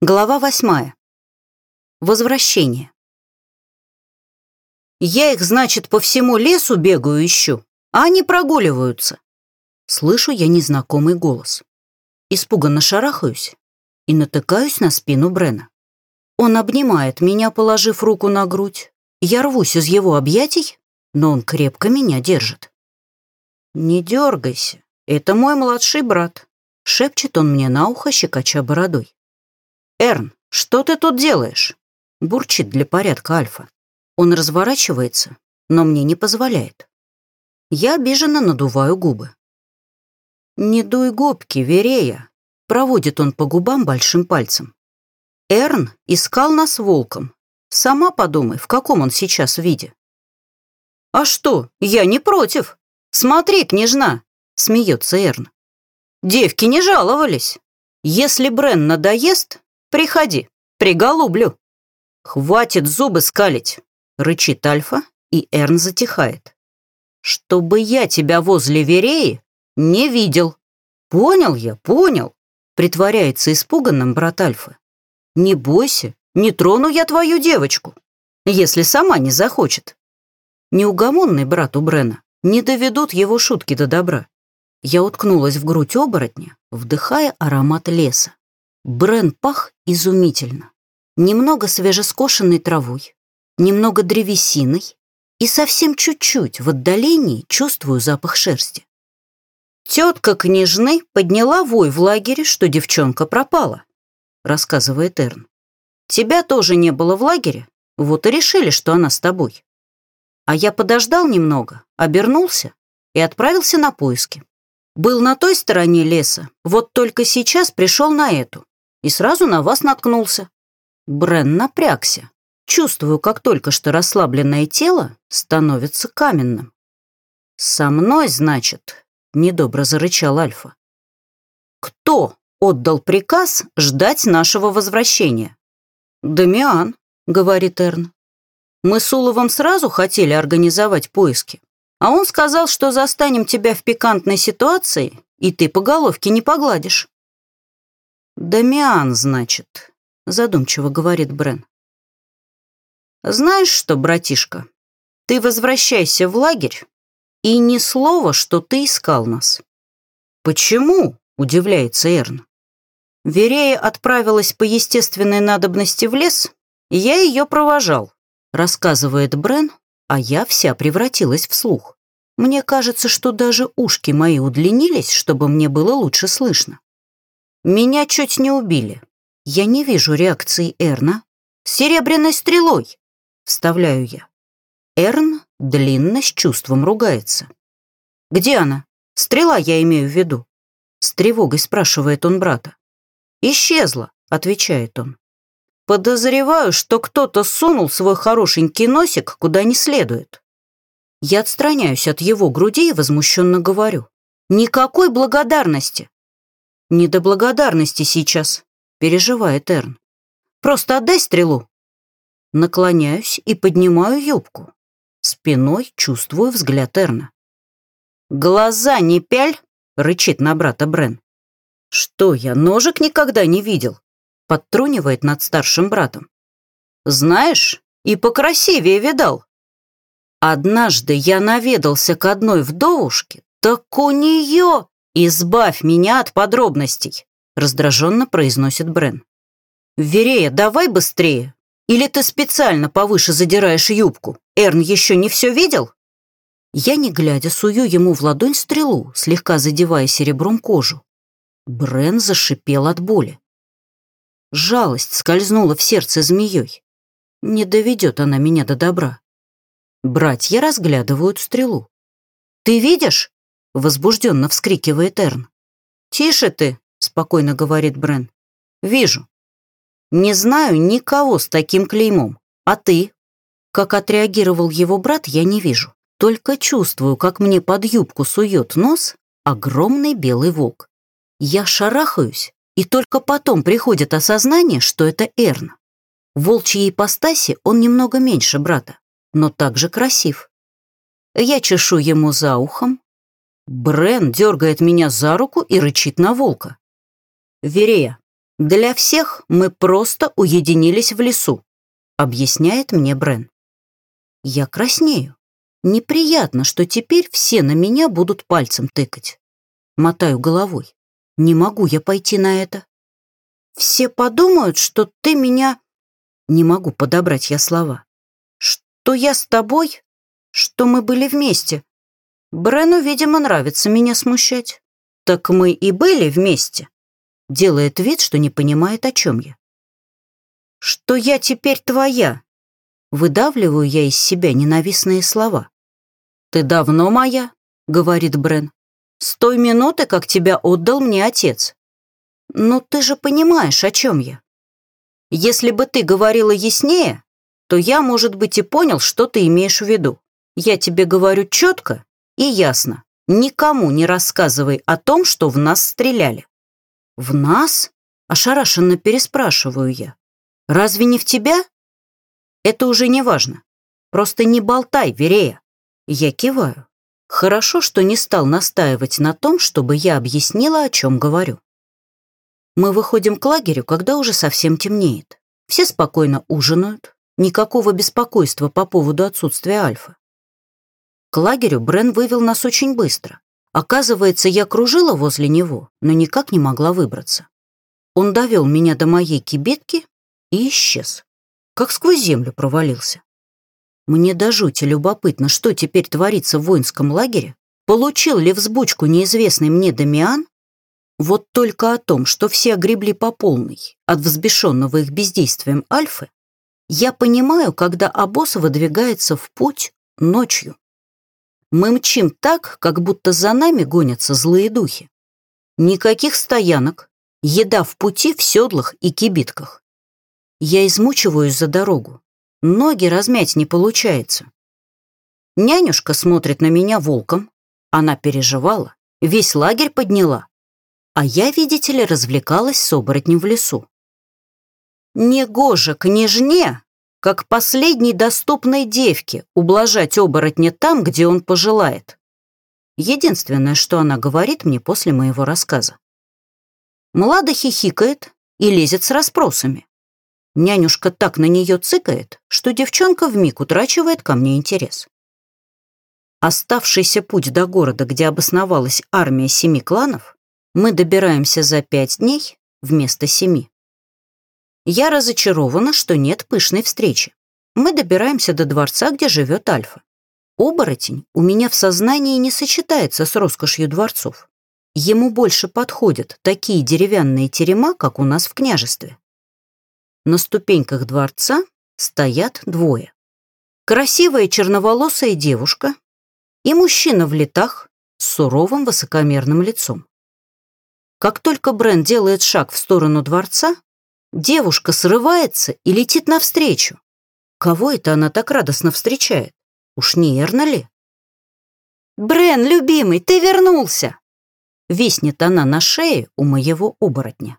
Глава восьмая. Возвращение. Я их, значит, по всему лесу бегаю ищу, а они прогуливаются. Слышу я незнакомый голос. Испуганно шарахаюсь и натыкаюсь на спину Брена. Он обнимает меня, положив руку на грудь. Я рвусь из его объятий, но он крепко меня держит. «Не дергайся, это мой младший брат», — шепчет он мне на ухо, щекоча бородой. «Эрн, что ты тут делаешь?» Бурчит для порядка Альфа. Он разворачивается, но мне не позволяет. Я обиженно надуваю губы. «Не дуй губки, Верея!» Проводит он по губам большим пальцем. Эрн искал нас волком. Сама подумай, в каком он сейчас виде. «А что, я не против. Смотри, княжна!» Смеется Эрн. «Девки не жаловались. Если Брен надоест, Приходи, приголублю. Хватит зубы скалить, рычит Альфа, и Эрн затихает. Чтобы я тебя возле Вереи не видел. Понял я, понял. Притворяется испуганным брат Альфа. Не бойся, не трону я твою девочку, если сама не захочет. Неугомонный брат у Брена не доведут его шутки до добра. Я уткнулась в грудь оборотня, вдыхая аромат леса. Брен пах изумительно. Немного свежескошенной травой, немного древесиной и совсем чуть-чуть в отдалении чувствую запах шерсти. Тетка княжны подняла вой в лагере, что девчонка пропала, рассказывает Эрн. Тебя тоже не было в лагере, вот и решили, что она с тобой. А я подождал немного, обернулся и отправился на поиски. Был на той стороне леса, вот только сейчас пришел на эту и сразу на вас наткнулся. Брен напрягся. Чувствую, как только что расслабленное тело становится каменным. «Со мной, значит?» — недобро зарычал Альфа. «Кто отдал приказ ждать нашего возвращения?» «Дамиан», — говорит Эрн. «Мы с Уловом сразу хотели организовать поиски, а он сказал, что застанем тебя в пикантной ситуации, и ты по головке не погладишь». «Дамиан, значит», — задумчиво говорит Брен. «Знаешь что, братишка, ты возвращайся в лагерь и ни слова, что ты искал нас». «Почему?» — удивляется Эрн. Верея отправилась по естественной надобности в лес, и я ее провожал, рассказывает Брен, а я вся превратилась в слух. Мне кажется, что даже ушки мои удлинились, чтобы мне было лучше слышно. Меня чуть не убили. Я не вижу реакции Эрна. Серебряной стрелой, вставляю я. Эрн длинно с чувством ругается. Где она? Стрела я имею в виду. С тревогой спрашивает он брата. Исчезла, отвечает он. Подозреваю, что кто-то сунул свой хорошенький носик куда не следует. Я отстраняюсь от его груди и возмущенно говорю. Никакой благодарности. «Не до благодарности сейчас», — переживает Эрн. «Просто отдай стрелу». Наклоняюсь и поднимаю юбку. Спиной чувствую взгляд Эрна. «Глаза не пяль!» — рычит на брата Брен. «Что я, ножик никогда не видел?» — подтрунивает над старшим братом. «Знаешь, и покрасивее видал. Однажды я наведался к одной вдовушке, так у нее «Избавь меня от подробностей», — раздраженно произносит Брен. «Верея, давай быстрее. Или ты специально повыше задираешь юбку? Эрн еще не все видел?» Я, не глядя, сую ему в ладонь стрелу, слегка задевая серебром кожу. Брен зашипел от боли. Жалость скользнула в сердце змеей. Не доведет она меня до добра. Братья разглядывают стрелу. «Ты видишь?» Возбужденно вскрикивает Эрн. «Тише ты», — спокойно говорит Брен. «Вижу. Не знаю никого с таким клеймом. А ты?» Как отреагировал его брат, я не вижу. Только чувствую, как мне под юбку сует нос огромный белый волк. Я шарахаюсь, и только потом приходит осознание, что это Эрн. В волчьей ипостаси он немного меньше брата, но также красив. Я чешу ему за ухом, Брен дергает меня за руку и рычит на волка. «Верея, Для всех мы просто уединились в лесу, объясняет мне Брен. Я краснею. Неприятно, что теперь все на меня будут пальцем тыкать. Мотаю головой. Не могу я пойти на это. Все подумают, что ты меня... Не могу подобрать я слова. Что я с тобой? Что мы были вместе? Брену, видимо, нравится меня смущать. Так мы и были вместе. Делает вид, что не понимает, о чем я. Что я теперь твоя? Выдавливаю я из себя ненавистные слова. «Ты давно моя», — говорит Брен. «С той минуты, как тебя отдал мне отец». «Ну ты же понимаешь, о чем я. Если бы ты говорила яснее, то я, может быть, и понял, что ты имеешь в виду. Я тебе говорю четко и ясно. Никому не рассказывай о том, что в нас стреляли». «В нас?» — ошарашенно переспрашиваю я. «Разве не в тебя?» «Это уже не важно. Просто не болтай, Верея». Я киваю. Хорошо, что не стал настаивать на том, чтобы я объяснила, о чем говорю. Мы выходим к лагерю, когда уже совсем темнеет. Все спокойно ужинают, никакого беспокойства по поводу отсутствия Альфа. К лагерю Брен вывел нас очень быстро. Оказывается, я кружила возле него, но никак не могла выбраться. Он довел меня до моей кибетки и исчез, как сквозь землю провалился. Мне до жути любопытно, что теперь творится в воинском лагере, получил ли взбучку неизвестный мне Дамиан, вот только о том, что все огребли по полной от взбешенного их бездействием Альфы, я понимаю, когда обоз выдвигается в путь ночью. Мы мчим так, как будто за нами гонятся злые духи. Никаких стоянок, еда в пути в седлах и кибитках. Я измучиваюсь за дорогу, Ноги размять не получается. Нянюшка смотрит на меня волком. Она переживала, весь лагерь подняла. А я, видите ли, развлекалась с оборотнем в лесу. Негоже княжне, как последней доступной девке, ублажать оборотня там, где он пожелает. Единственное, что она говорит мне после моего рассказа. Млада хихикает и лезет с расспросами. Нянюшка так на нее цыкает, что девчонка вмиг утрачивает ко мне интерес. Оставшийся путь до города, где обосновалась армия семи кланов, мы добираемся за пять дней вместо семи. Я разочарована, что нет пышной встречи. Мы добираемся до дворца, где живет Альфа. Оборотень у меня в сознании не сочетается с роскошью дворцов. Ему больше подходят такие деревянные терема, как у нас в княжестве. На ступеньках дворца стоят двое. Красивая черноволосая девушка и мужчина в летах с суровым высокомерным лицом. Как только Брен делает шаг в сторону дворца, девушка срывается и летит навстречу. Кого это она так радостно встречает? Уж не Эрна ли? «Брен, любимый, ты вернулся!» Виснет она на шее у моего оборотня.